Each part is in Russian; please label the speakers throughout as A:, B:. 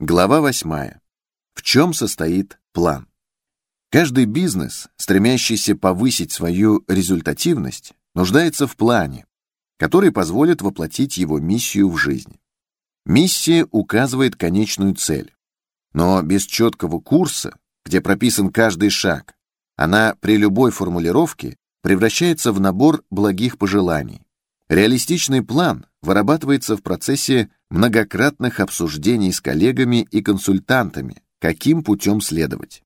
A: Глава 8. В чем состоит план? Каждый бизнес, стремящийся повысить свою результативность, нуждается в плане, который позволит воплотить его миссию в жизнь. Миссия указывает конечную цель, но без четкого курса, где прописан каждый шаг, она при любой формулировке превращается в набор благих пожеланий. Реалистичный план вырабатывается в процессе многократных обсуждений с коллегами и консультантами, каким путем следовать.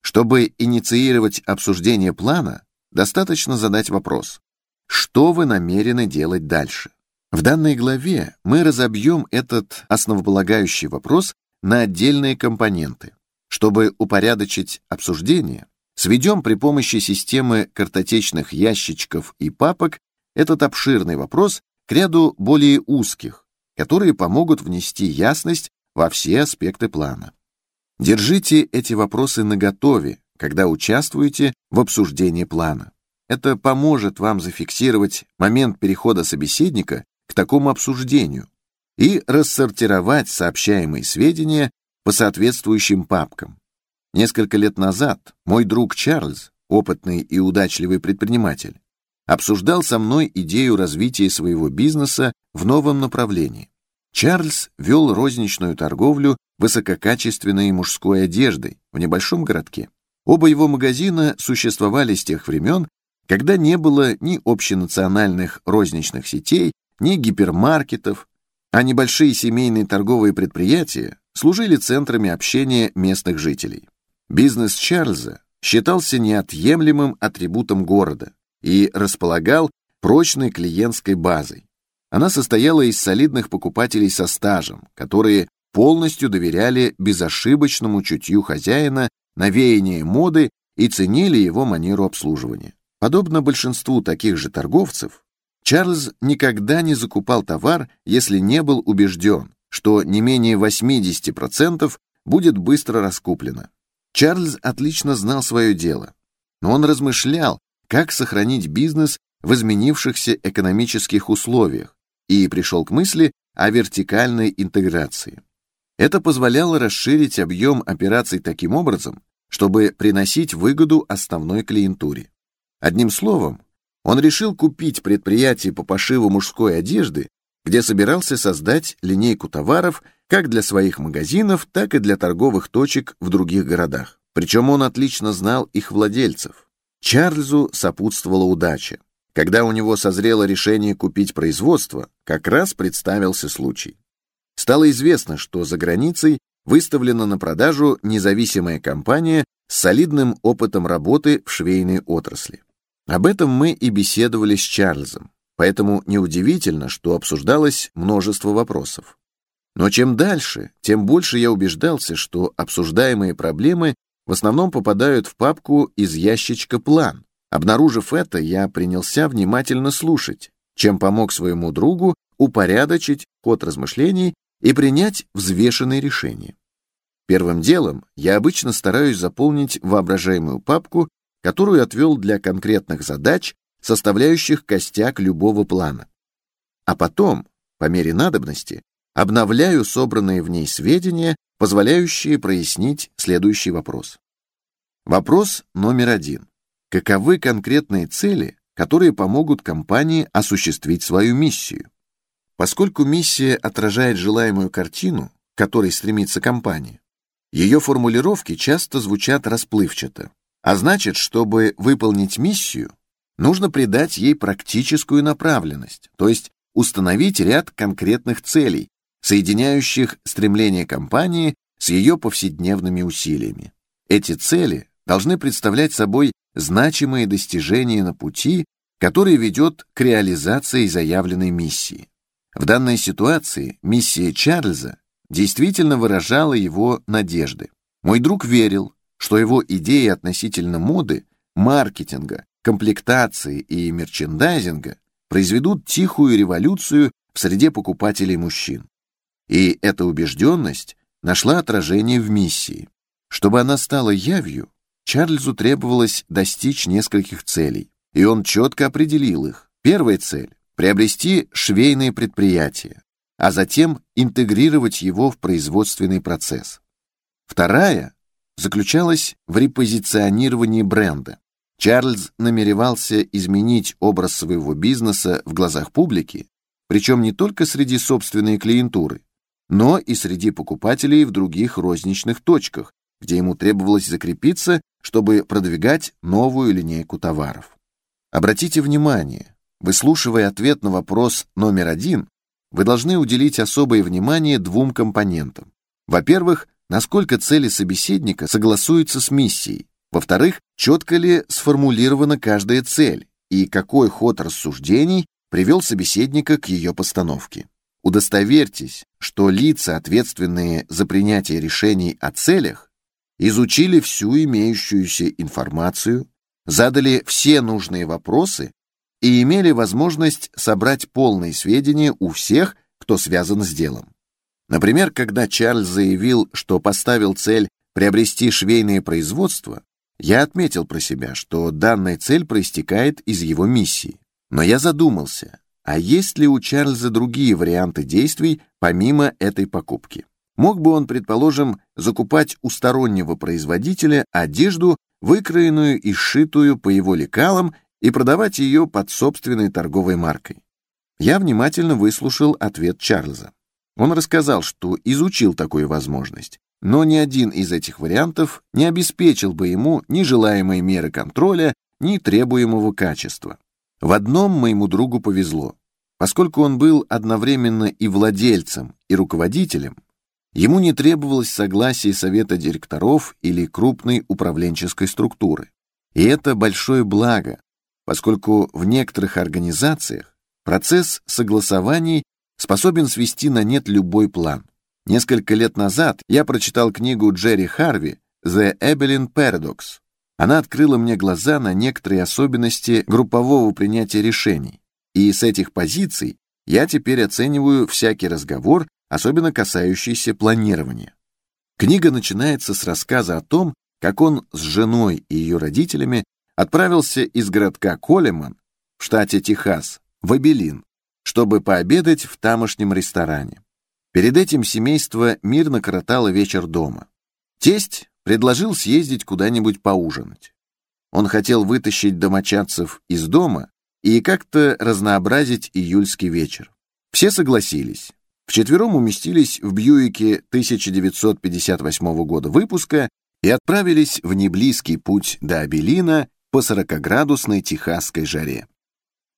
A: Чтобы инициировать обсуждение плана, достаточно задать вопрос, что вы намерены делать дальше? В данной главе мы разобьем этот основополагающий вопрос на отдельные компоненты. Чтобы упорядочить обсуждение, сведем при помощи системы картотечных ящичков и папок этот обширный вопрос к ряду более узких, которые помогут внести ясность во все аспекты плана. Держите эти вопросы наготове, когда участвуете в обсуждении плана. Это поможет вам зафиксировать момент перехода собеседника к такому обсуждению и рассортировать сообщаемые сведения по соответствующим папкам. Несколько лет назад мой друг Чарльз, опытный и удачливый предприниматель, обсуждал со мной идею развития своего бизнеса в новом направлении. Чарльз вел розничную торговлю высококачественной мужской одеждой в небольшом городке. Оба его магазина существовали с тех времен, когда не было ни общенациональных розничных сетей, ни гипермаркетов, а небольшие семейные торговые предприятия служили центрами общения местных жителей. Бизнес Чарльза считался неотъемлемым атрибутом города, и располагал прочной клиентской базой. Она состояла из солидных покупателей со стажем, которые полностью доверяли безошибочному чутью хозяина на веяние моды и ценили его манеру обслуживания. Подобно большинству таких же торговцев, Чарльз никогда не закупал товар, если не был убежден, что не менее 80% будет быстро раскуплено. Чарльз отлично знал свое дело, но он размышлял, как сохранить бизнес в изменившихся экономических условиях и пришел к мысли о вертикальной интеграции. Это позволяло расширить объем операций таким образом, чтобы приносить выгоду основной клиентуре. Одним словом, он решил купить предприятие по пошиву мужской одежды, где собирался создать линейку товаров как для своих магазинов, так и для торговых точек в других городах. Причем он отлично знал их владельцев. Чарльзу сопутствовала удача. Когда у него созрело решение купить производство, как раз представился случай. Стало известно, что за границей выставлена на продажу независимая компания с солидным опытом работы в швейной отрасли. Об этом мы и беседовали с Чарльзом, поэтому неудивительно, что обсуждалось множество вопросов. Но чем дальше, тем больше я убеждался, что обсуждаемые проблемы в основном попадают в папку из ящичка «План». Обнаружив это, я принялся внимательно слушать, чем помог своему другу упорядочить ход размышлений и принять взвешенные решения. Первым делом я обычно стараюсь заполнить воображаемую папку, которую отвел для конкретных задач, составляющих костяк любого плана. А потом, по мере надобности, обновляю собранные в ней сведения позволяющие прояснить следующий вопрос. Вопрос номер один. Каковы конкретные цели, которые помогут компании осуществить свою миссию? Поскольку миссия отражает желаемую картину, к которой стремится компания, ее формулировки часто звучат расплывчато. А значит, чтобы выполнить миссию, нужно придать ей практическую направленность, то есть установить ряд конкретных целей, соединяющих стремление компании с ее повседневными усилиями. Эти цели должны представлять собой значимые достижения на пути, который ведет к реализации заявленной миссии. В данной ситуации миссия Чарльза действительно выражала его надежды. Мой друг верил, что его идеи относительно моды, маркетинга, комплектации и мерчендайзинга произведут тихую революцию в среде покупателей мужчин. И эта убежденность нашла отражение в миссии. Чтобы она стала явью, Чарльзу требовалось достичь нескольких целей, и он четко определил их. Первая цель — приобрести швейные предприятия. а затем интегрировать его в производственный процесс. Вторая заключалась в репозиционировании бренда. Чарльз намеревался изменить образ своего бизнеса в глазах публики, причем не только среди собственной клиентуры, но и среди покупателей в других розничных точках, где ему требовалось закрепиться, чтобы продвигать новую линейку товаров. Обратите внимание, выслушивая ответ на вопрос номер один, вы должны уделить особое внимание двум компонентам. Во-первых, насколько цели собеседника согласуются с миссией. Во-вторых, четко ли сформулирована каждая цель и какой ход рассуждений привел собеседника к ее постановке. Удостоверьтесь, что лица, ответственные за принятие решений о целях, изучили всю имеющуюся информацию, задали все нужные вопросы и имели возможность собрать полные сведения у всех, кто связан с делом. Например, когда Чарльз заявил, что поставил цель приобрести швейное производство, я отметил про себя, что данная цель проистекает из его миссии. Но я задумался, а есть ли у Чарльза другие варианты действий помимо этой покупки? Мог бы он, предположим, закупать у стороннего производителя одежду, выкроенную и сшитую по его лекалам и продавать ее под собственной торговой маркой. Я внимательно выслушал ответ Чарльза. Он рассказал, что изучил такую возможность, но ни один из этих вариантов не обеспечил бы ему ни желаемой меры контроля, ни требуемого качества. В одном моему другу повезло. Поскольку он был одновременно и владельцем, и руководителем, ему не требовалось согласие совета директоров или крупной управленческой структуры. И это большое благо, поскольку в некоторых организациях процесс согласований способен свести на нет любой план. Несколько лет назад я прочитал книгу Джерри Харви «The Evelyn Paradox». Она открыла мне глаза на некоторые особенности группового принятия решений, и с этих позиций я теперь оцениваю всякий разговор, особенно касающийся планирования. Книга начинается с рассказа о том, как он с женой и ее родителями отправился из городка Колеман в штате Техас в Абелин, чтобы пообедать в тамошнем ресторане. Перед этим семейство мирно коротало вечер дома. Тесть предложил съездить куда-нибудь поужинать. Он хотел вытащить домочадцев из дома и как-то разнообразить июльский вечер. Все согласились. Вчетвером уместились в Бьюике 1958 года выпуска и отправились в неблизкий путь до Абелина по 40-градусной техасской жаре.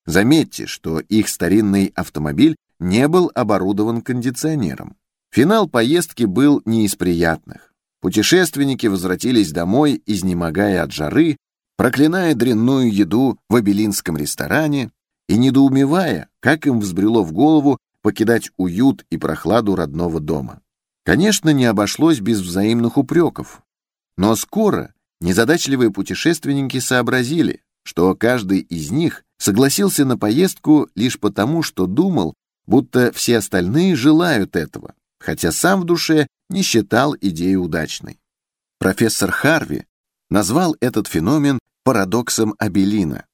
A: Заметьте, что их старинный автомобиль не был оборудован кондиционером. Финал поездки был не из приятных. Путешественники возвратились домой, изнемогая от жары, проклиная дрянную еду в абелинском ресторане и недоумевая, как им взбрело в голову покидать уют и прохладу родного дома. Конечно, не обошлось без взаимных упреков. Но скоро Незадачливые путешественники сообразили, что каждый из них согласился на поездку лишь потому, что думал, будто все остальные желают этого, хотя сам в душе не считал идею удачной. Профессор Харви назвал этот феномен парадоксом Абелина.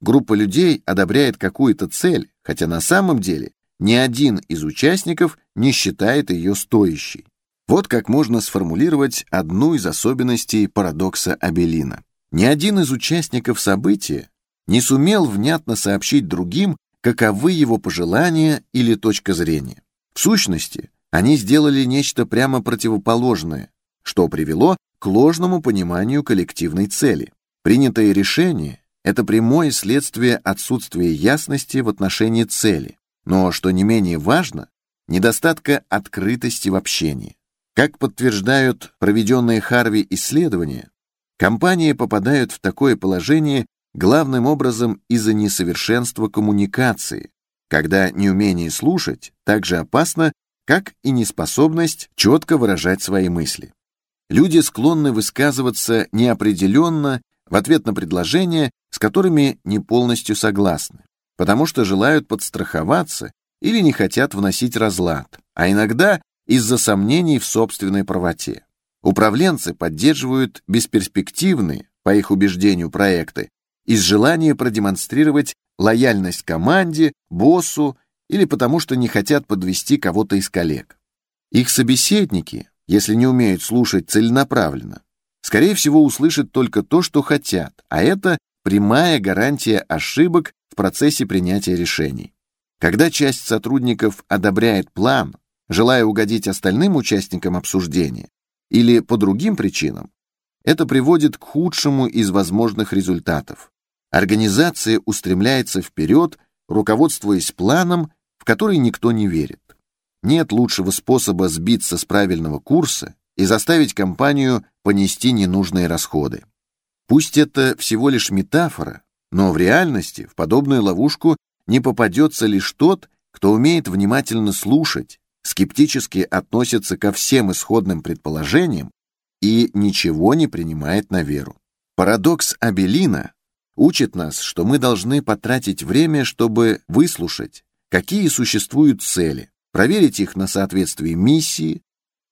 A: Группа людей одобряет какую-то цель, хотя на самом деле ни один из участников не считает ее стоящей. Вот как можно сформулировать одну из особенностей парадокса Абелина. Ни один из участников события не сумел внятно сообщить другим, каковы его пожелания или точка зрения. В сущности, они сделали нечто прямо противоположное, что привело к ложному пониманию коллективной цели. Принятое решение – это прямое следствие отсутствия ясности в отношении цели, но, что не менее важно, недостатка открытости в общении. Как подтверждают проведенные Харви исследования, компании попадают в такое положение главным образом из-за несовершенства коммуникации, когда неумение слушать так же опасно, как и неспособность четко выражать свои мысли. Люди склонны высказываться неопределенно в ответ на предложения, с которыми не полностью согласны, потому что желают подстраховаться или не хотят вносить разлад, а иногда из-за сомнений в собственной правоте. Управленцы поддерживают бесперспективные, по их убеждению, проекты из желания продемонстрировать лояльность команде, боссу или потому что не хотят подвести кого-то из коллег. Их собеседники, если не умеют слушать целенаправленно, скорее всего услышат только то, что хотят, а это прямая гарантия ошибок в процессе принятия решений. Когда часть сотрудников одобряет план, желая угодить остальным участникам обсуждения, или по другим причинам, это приводит к худшему из возможных результатов. Организация устремляется вперед, руководствуясь планом, в который никто не верит. Нет лучшего способа сбиться с правильного курса и заставить компанию понести ненужные расходы. Пусть это всего лишь метафора, но в реальности в подобную ловушку не попадется лишь тот, кто умеет внимательно слушать, скептически относится ко всем исходным предположениям и ничего не принимает на веру. Парадокс Абелина учит нас, что мы должны потратить время, чтобы выслушать, какие существуют цели, проверить их на соответствие миссии,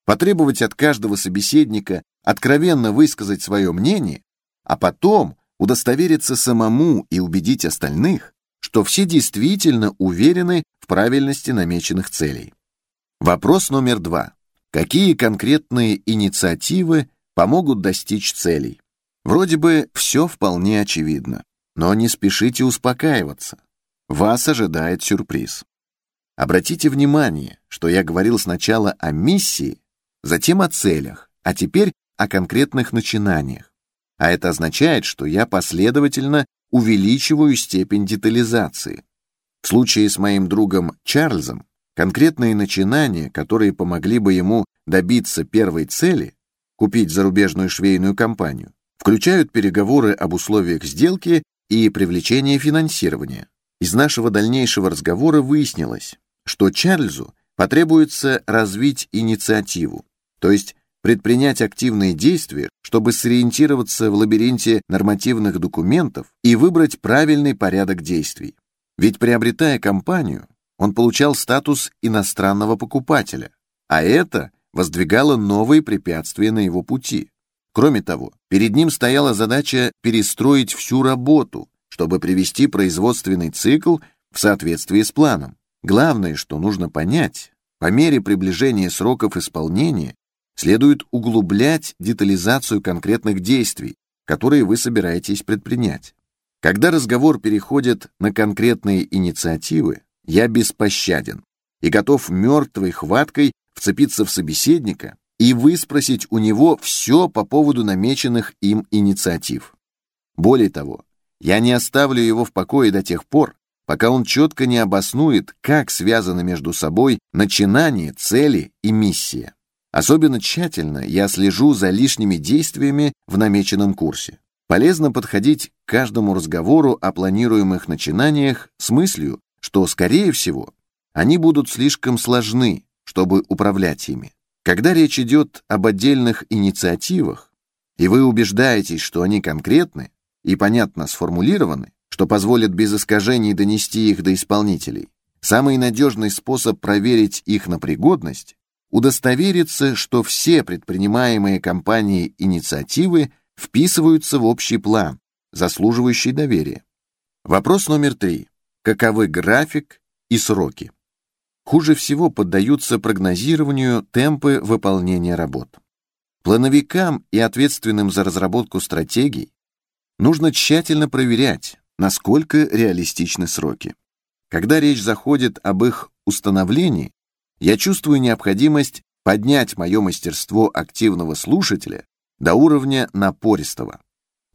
A: потребовать от каждого собеседника откровенно высказать свое мнение, а потом удостовериться самому и убедить остальных, что все действительно уверены в правильности намеченных целей. Вопрос номер два. Какие конкретные инициативы помогут достичь целей? Вроде бы все вполне очевидно, но не спешите успокаиваться. Вас ожидает сюрприз. Обратите внимание, что я говорил сначала о миссии, затем о целях, а теперь о конкретных начинаниях. А это означает, что я последовательно увеличиваю степень детализации. В случае с моим другом Чарльзом конкретные начинания, которые помогли бы ему добиться первой цели – купить зарубежную швейную компанию, включают переговоры об условиях сделки и привлечение финансирования. Из нашего дальнейшего разговора выяснилось, что Чарльзу потребуется развить инициативу, то есть предпринять активные действия, чтобы сориентироваться в лабиринте нормативных документов и выбрать правильный порядок действий. Ведь приобретая компанию, он получал статус иностранного покупателя, а это воздвигало новые препятствия на его пути. Кроме того, перед ним стояла задача перестроить всю работу, чтобы привести производственный цикл в соответствии с планом. Главное, что нужно понять, по мере приближения сроков исполнения следует углублять детализацию конкретных действий, которые вы собираетесь предпринять. Когда разговор переходит на конкретные инициативы, я беспощаден и готов мертвой хваткой вцепиться в собеседника и выспросить у него все по поводу намеченных им инициатив. Более того, я не оставлю его в покое до тех пор, пока он четко не обоснует, как связаны между собой начинание, цели и миссия. Особенно тщательно я слежу за лишними действиями в намеченном курсе. Полезно подходить к каждому разговору о планируемых начинаниях с мыслью, что, скорее всего, они будут слишком сложны, чтобы управлять ими. Когда речь идет об отдельных инициативах, и вы убеждаетесь, что они конкретны и понятно сформулированы, что позволит без искажений донести их до исполнителей. Самый надежный способ проверить их на пригодность – удостовериться, что все предпринимаемые компанией инициативы вписываются в общий план, заслуживающий доверия. Вопрос номер три. Каковы график и сроки? Хуже всего поддаются прогнозированию темпы выполнения работ. Плановикам и ответственным за разработку стратегий нужно тщательно проверять, насколько реалистичны сроки. Когда речь заходит об их установлении, я чувствую необходимость поднять мое мастерство активного слушателя до уровня напористого.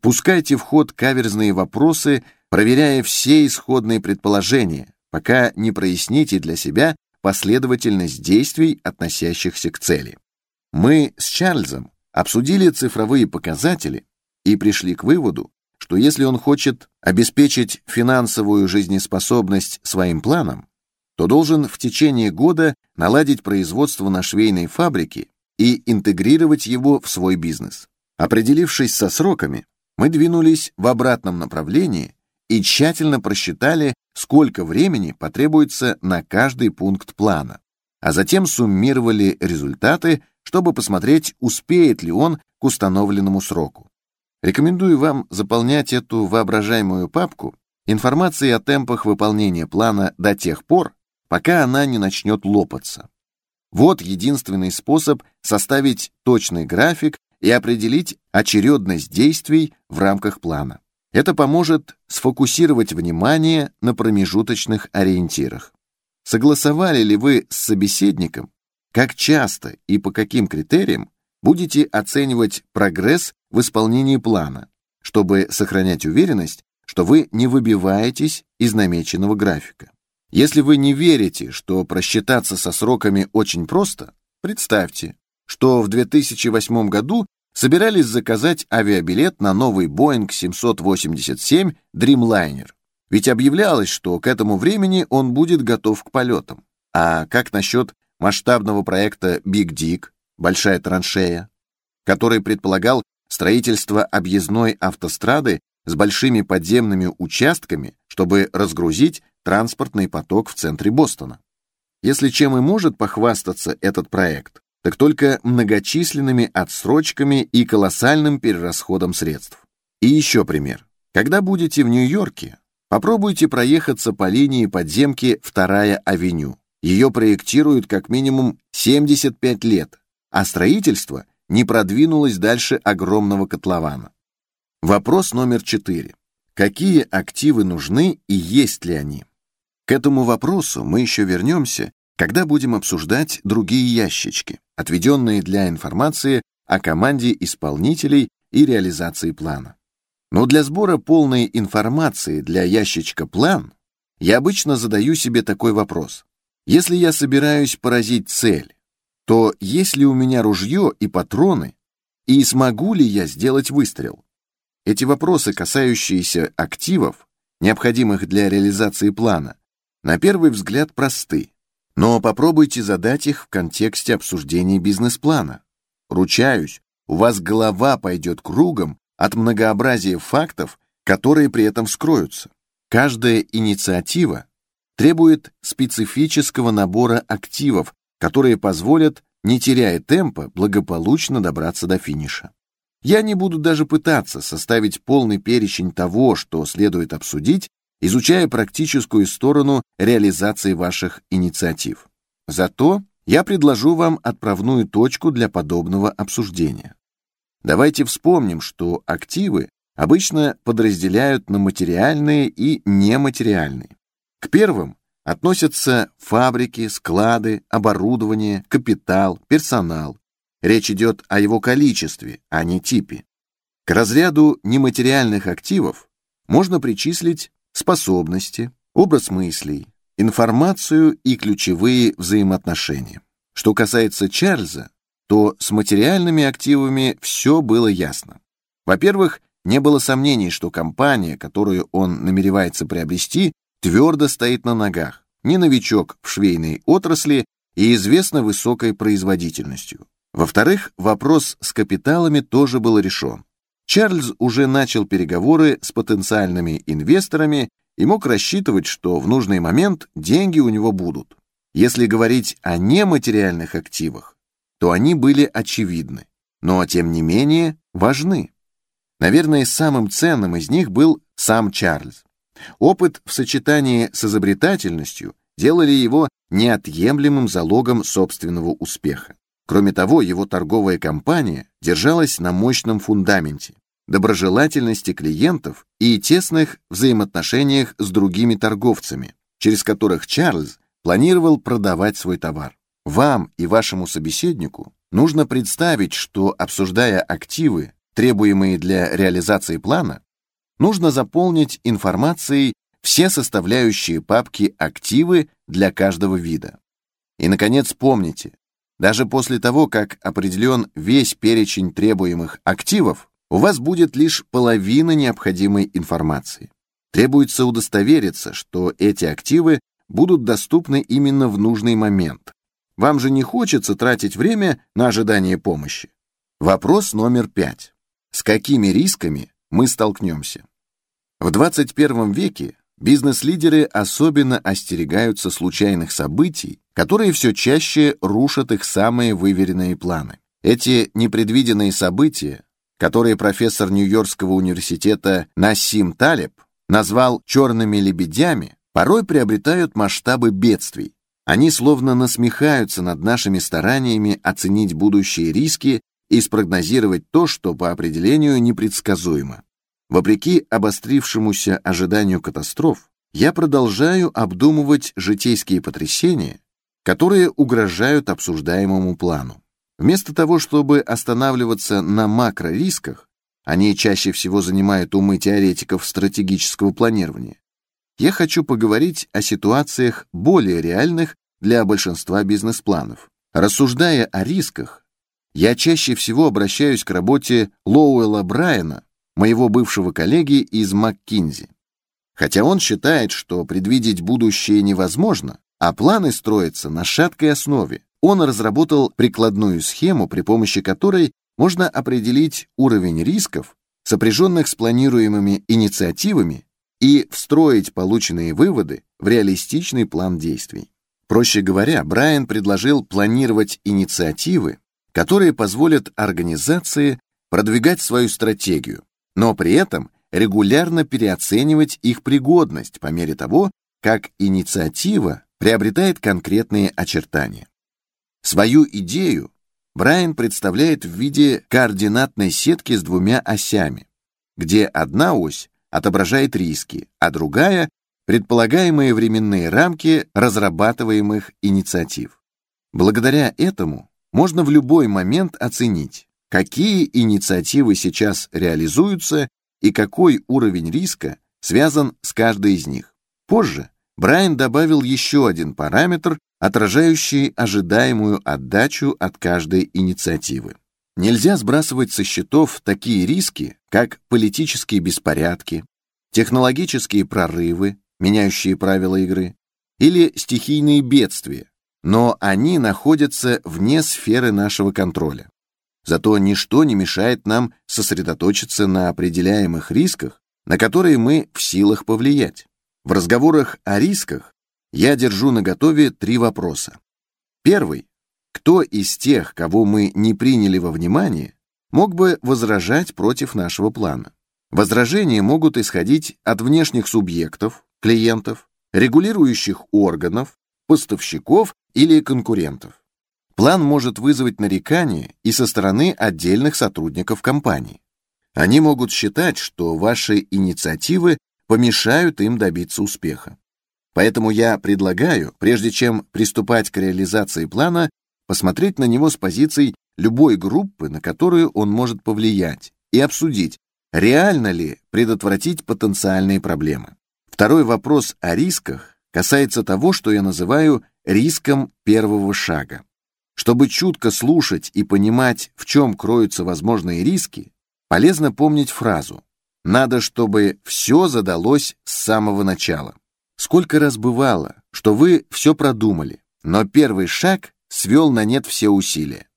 A: Пускайте в ход каверзные вопросы, проверяя все исходные предположения, пока не проясните для себя последовательность действий, относящихся к цели. Мы с Чарльзом обсудили цифровые показатели и пришли к выводу, что если он хочет обеспечить финансовую жизнеспособность своим планом, то должен в течение года наладить производство на швейной фабрике и интегрировать его в свой бизнес. Определившись со сроками, мы двинулись в обратном направлении и тщательно просчитали, сколько времени потребуется на каждый пункт плана, а затем суммировали результаты, чтобы посмотреть, успеет ли он к установленному сроку. Рекомендую вам заполнять эту воображаемую папку информацией о темпах выполнения плана до тех пор, пока она не начнет лопаться. Вот единственный способ составить точный график и определить очередность действий в рамках плана. Это поможет сфокусировать внимание на промежуточных ориентирах. Согласовали ли вы с собеседником, как часто и по каким критериям будете оценивать прогресс в исполнении плана, чтобы сохранять уверенность, что вы не выбиваетесь из намеченного графика. Если вы не верите, что просчитаться со сроками очень просто, представьте, что в 2008 году собирались заказать авиабилет на новый Boeing 787 Dreamliner. Ведь объявлялось, что к этому времени он будет готов к полетам. А как насчет масштабного проекта Big Dig, большая траншея, который предполагал строительство объездной автострады с большими подземными участками, чтобы разгрузить транспортный поток в центре Бостона. Если чем и может похвастаться этот проект, так только многочисленными отсрочками и колоссальным перерасходом средств. И еще пример. Когда будете в Нью-Йорке, попробуйте проехаться по линии подземки Вторая авеню. Ее проектируют как минимум 75 лет, а строительство не продвинулось дальше огромного котлована. Вопрос номер четыре. Какие активы нужны и есть ли они? К этому вопросу мы еще вернемся, когда будем обсуждать другие ящички, отведенные для информации о команде исполнителей и реализации плана. Но для сбора полной информации для ящичка «План» я обычно задаю себе такой вопрос. Если я собираюсь поразить цель, то есть ли у меня ружье и патроны, и смогу ли я сделать выстрел? Эти вопросы, касающиеся активов, необходимых для реализации плана, на первый взгляд просты, но попробуйте задать их в контексте обсуждения бизнес-плана. Ручаюсь, у вас голова пойдет кругом от многообразия фактов, которые при этом вскроются. Каждая инициатива требует специфического набора активов, которые позволят, не теряя темпа, благополучно добраться до финиша. Я не буду даже пытаться составить полный перечень того, что следует обсудить, изучая практическую сторону реализации ваших инициатив. Зато я предложу вам отправную точку для подобного обсуждения. Давайте вспомним, что активы обычно подразделяют на материальные и нематериальные. К первым относятся фабрики, склады, оборудование, капитал, персонал. Речь идет о его количестве, а не типе. К разряду нематериальных активов можно причислить способности, образ мыслей, информацию и ключевые взаимоотношения. Что касается Чарльза, то с материальными активами все было ясно. Во-первых, не было сомнений, что компания, которую он намеревается приобрести, твердо стоит на ногах, не новичок в швейной отрасли и известна высокой производительностью. Во-вторых, вопрос с капиталами тоже был решен. Чарльз уже начал переговоры с потенциальными инвесторами и мог рассчитывать, что в нужный момент деньги у него будут. Если говорить о нематериальных активах, то они были очевидны, но тем не менее важны. Наверное, самым ценным из них был сам Чарльз. Опыт в сочетании с изобретательностью делали его неотъемлемым залогом собственного успеха. Кроме того, его торговая компания держалась на мощном фундаменте доброжелательности клиентов и тесных взаимоотношениях с другими торговцами, через которых Чарльз планировал продавать свой товар. Вам и вашему собеседнику нужно представить, что, обсуждая активы, требуемые для реализации плана, нужно заполнить информацией все составляющие папки «Активы» для каждого вида. И, наконец, помните, даже после того, как определен весь перечень требуемых активов, у вас будет лишь половина необходимой информации. Требуется удостовериться, что эти активы будут доступны именно в нужный момент. Вам же не хочется тратить время на ожидание помощи. Вопрос номер пять. С какими рисками мы столкнемся? В 21 веке бизнес-лидеры особенно остерегаются случайных событий, которые все чаще рушат их самые выверенные планы. Эти непредвиденные события, которые профессор Нью-Йоркского университета Насим Талеб назвал «черными лебедями», порой приобретают масштабы бедствий, Они словно насмехаются над нашими стараниями оценить будущие риски и спрогнозировать то, что по определению непредсказуемо. Вопреки обострившемуся ожиданию катастроф, я продолжаю обдумывать житейские потрясения, которые угрожают обсуждаемому плану. Вместо того, чтобы останавливаться на макрорисках, они чаще всего занимают умы теоретиков стратегического планирования, я хочу поговорить о ситуациях более реальных для большинства бизнес-планов. Рассуждая о рисках, я чаще всего обращаюсь к работе Лоуэлла Брайана, моего бывшего коллеги из МакКинзи. Хотя он считает, что предвидеть будущее невозможно, а планы строятся на шаткой основе, он разработал прикладную схему, при помощи которой можно определить уровень рисков, сопряженных с планируемыми инициативами, и встроить полученные выводы в реалистичный план действий. Проще говоря, Брайан предложил планировать инициативы, которые позволят организации продвигать свою стратегию, но при этом регулярно переоценивать их пригодность по мере того, как инициатива приобретает конкретные очертания. Свою идею Брайан представляет в виде координатной сетки с двумя осями, где одна ось отображает риски, а другая — предполагаемые временные рамки разрабатываемых инициатив. Благодаря этому можно в любой момент оценить, какие инициативы сейчас реализуются и какой уровень риска связан с каждой из них. Позже Брайан добавил еще один параметр, отражающий ожидаемую отдачу от каждой инициативы. Нельзя сбрасывать со счетов такие риски, как политические беспорядки, технологические прорывы, меняющие правила игры, или стихийные бедствия, но они находятся вне сферы нашего контроля. Зато ничто не мешает нам сосредоточиться на определяемых рисках, на которые мы в силах повлиять. В разговорах о рисках я держу наготове три вопроса. Первый кто из тех, кого мы не приняли во внимание, мог бы возражать против нашего плана? Возражения могут исходить от внешних субъектов, клиентов, регулирующих органов, поставщиков или конкурентов. План может вызвать нарекания и со стороны отдельных сотрудников компании. Они могут считать, что ваши инициативы помешают им добиться успеха. Поэтому я предлагаю, прежде чем приступать к реализации плана, посмотреть на него с позиций любой группы, на которую он может повлиять, и обсудить, реально ли предотвратить потенциальные проблемы. Второй вопрос о рисках касается того, что я называю риском первого шага. Чтобы чутко слушать и понимать, в чем кроются возможные риски, полезно помнить фразу «надо, чтобы все задалось с самого начала». Сколько раз бывало, что вы все продумали, но первый шаг свел на нет все усилия.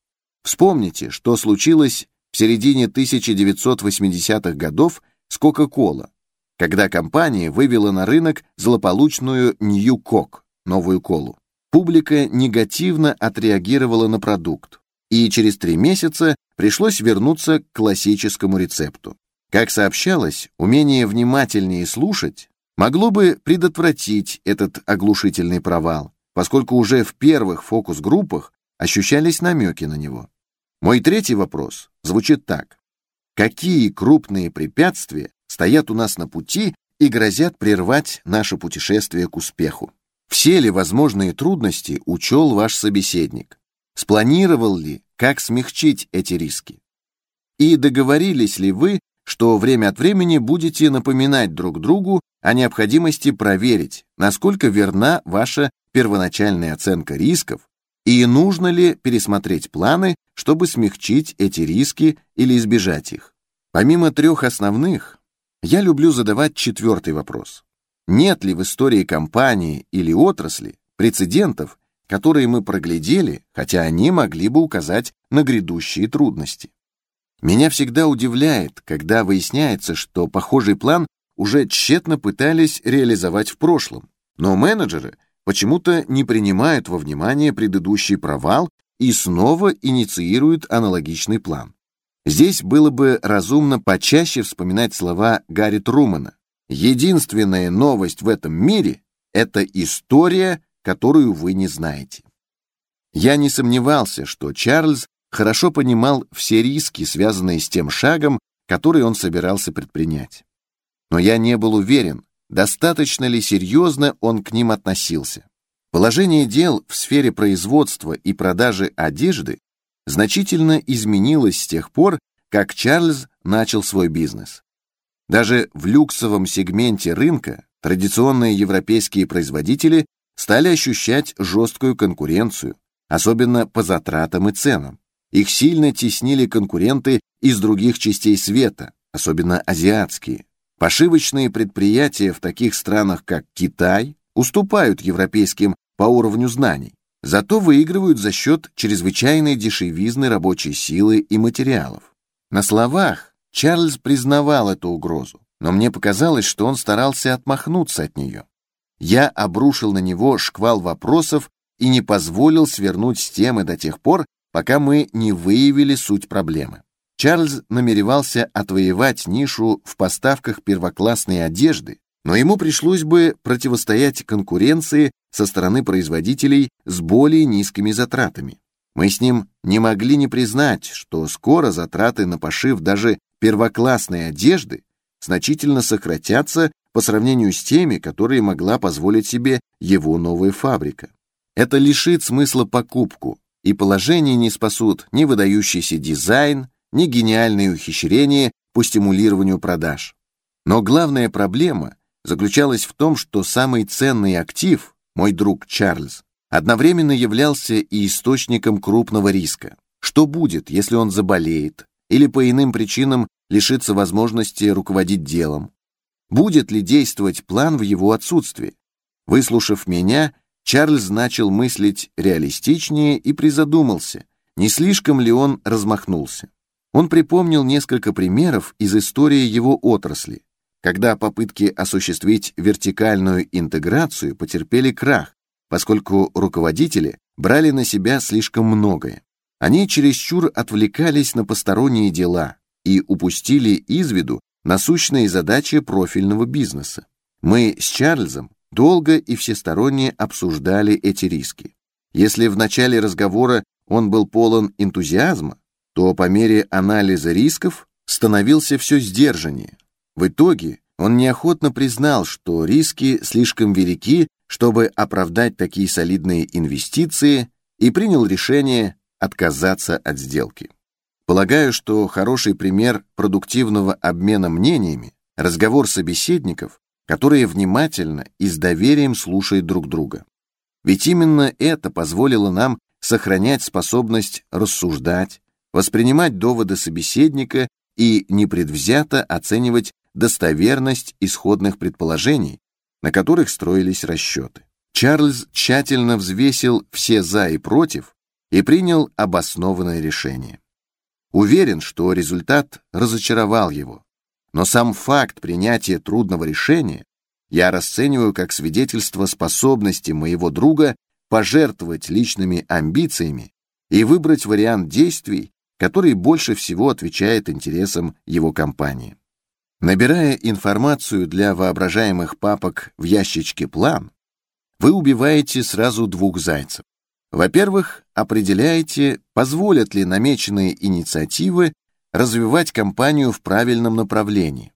A: Вспомните, что случилось в середине 1980-х годов с Coca-Cola, когда компания вывела на рынок злополучную New Coke, новую колу. Публика негативно отреагировала на продукт, и через три месяца пришлось вернуться к классическому рецепту. Как сообщалось, умение внимательнее слушать могло бы предотвратить этот оглушительный провал, поскольку уже в первых фокус-группах ощущались намеки на него. Мой третий вопрос звучит так. Какие крупные препятствия стоят у нас на пути и грозят прервать наше путешествие к успеху? Все ли возможные трудности учел ваш собеседник? Спланировал ли, как смягчить эти риски? И договорились ли вы, что время от времени будете напоминать друг другу о необходимости проверить, насколько верна ваша первоначальная оценка рисков и нужно ли пересмотреть планы, чтобы смягчить эти риски или избежать их. Помимо трех основных, я люблю задавать четвертый вопрос. Нет ли в истории компании или отрасли прецедентов, которые мы проглядели, хотя они могли бы указать на грядущие трудности? Меня всегда удивляет, когда выясняется, что похожий план уже тщетно пытались реализовать в прошлом, но менеджеры почему-то не принимают во внимание предыдущий провал и снова инициируют аналогичный план. Здесь было бы разумно почаще вспоминать слова Гарри Трумана. Единственная новость в этом мире — это история, которую вы не знаете. Я не сомневался, что Чарльз хорошо понимал все риски, связанные с тем шагом, который он собирался предпринять. Но я не был уверен, достаточно ли серьезно он к ним относился. Положение дел в сфере производства и продажи одежды значительно изменилось с тех пор, как Чарльз начал свой бизнес. Даже в люксовом сегменте рынка традиционные европейские производители стали ощущать жесткую конкуренцию, особенно по затратам и ценам. Их сильно теснили конкуренты из других частей света, особенно азиатские. Пошивочные предприятия в таких странах, как Китай, уступают европейским по уровню знаний, зато выигрывают за счет чрезвычайной дешевизны рабочей силы и материалов. На словах Чарльз признавал эту угрозу, но мне показалось, что он старался отмахнуться от нее. Я обрушил на него шквал вопросов и не позволил свернуть с темы до тех пор, пока мы не выявили суть проблемы. Чарльз намеревался отвоевать нишу в поставках первоклассной одежды, но ему пришлось бы противостоять конкуренции со стороны производителей с более низкими затратами. Мы с ним не могли не признать, что скоро затраты на пошив даже первоклассной одежды значительно сократятся по сравнению с теми, которые могла позволить себе его новая фабрика. Это лишит смысла покупку, и положение не спасут ни выдающийся дизайн, ни гениальные ухищрения по стимулированию продаж. Но главная проблема заключалась в том, что самый ценный актив, мой друг Чарльз, одновременно являлся и источником крупного риска. Что будет, если он заболеет или по иным причинам лишится возможности руководить делом? Будет ли действовать план в его отсутствии? Выслушав меня, Чарльз начал мыслить реалистичнее и призадумался, не слишком ли он размахнулся. Он припомнил несколько примеров из истории его отрасли, когда попытки осуществить вертикальную интеграцию потерпели крах, поскольку руководители брали на себя слишком многое. Они чересчур отвлекались на посторонние дела и упустили из виду насущные задачи профильного бизнеса. Мы с Чарльзом долго и всесторонне обсуждали эти риски. Если в начале разговора он был полон энтузиазма, то по мере анализа рисков становился все сдержаннее. В итоге он неохотно признал, что риски слишком велики, чтобы оправдать такие солидные инвестиции, и принял решение отказаться от сделки. Полагаю, что хороший пример продуктивного обмена мнениями – разговор собеседников, которые внимательно и с доверием слушают друг друга. Ведь именно это позволило нам сохранять способность рассуждать, воспринимать доводы собеседника и непредвзято оценивать достоверность исходных предположений, на которых строились расчеты. Чарльз тщательно взвесил все «за» и «против» и принял обоснованное решение. Уверен, что результат разочаровал его, но сам факт принятия трудного решения я расцениваю как свидетельство способности моего друга пожертвовать личными амбициями и выбрать вариант действий, который больше всего отвечает интересам его компании. Набирая информацию для воображаемых папок в ящичке «План», вы убиваете сразу двух зайцев. Во-первых, определяете, позволят ли намеченные инициативы развивать компанию в правильном направлении.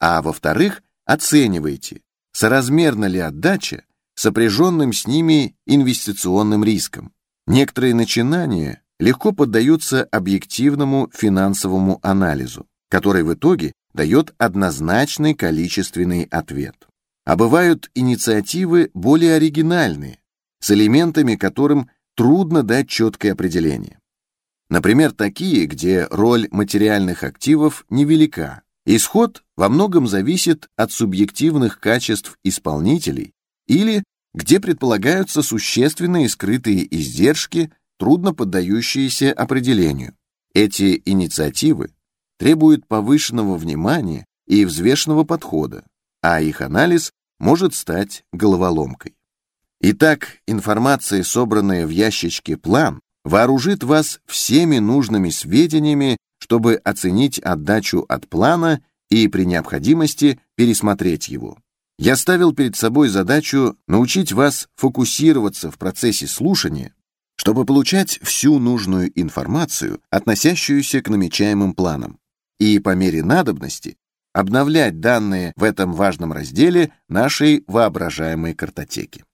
A: А во-вторых, оцениваете, соразмерна ли отдача сопряженным с ними инвестиционным риском. Некоторые начинания легко поддаются объективному финансовому анализу, который в итоге дает однозначный количественный ответ. А бывают инициативы более оригинальные, с элементами, которым трудно дать четкое определение. Например, такие, где роль материальных активов невелика. Исход во многом зависит от субъективных качеств исполнителей или где предполагаются существенные скрытые издержки, трудно поддающиеся определению. Эти инициативы требует повышенного внимания и взвешенного подхода, а их анализ может стать головоломкой. Итак, информация, собранная в ящичке «План», вооружит вас всеми нужными сведениями, чтобы оценить отдачу от плана и при необходимости пересмотреть его. я ставил перед собой задачу научить вас фокусироваться в процессе слушания, чтобы получать всю нужную информацию, относящуюся к намечаемым планам, и по мере надобности обновлять данные в этом важном разделе нашей воображаемой картотеки.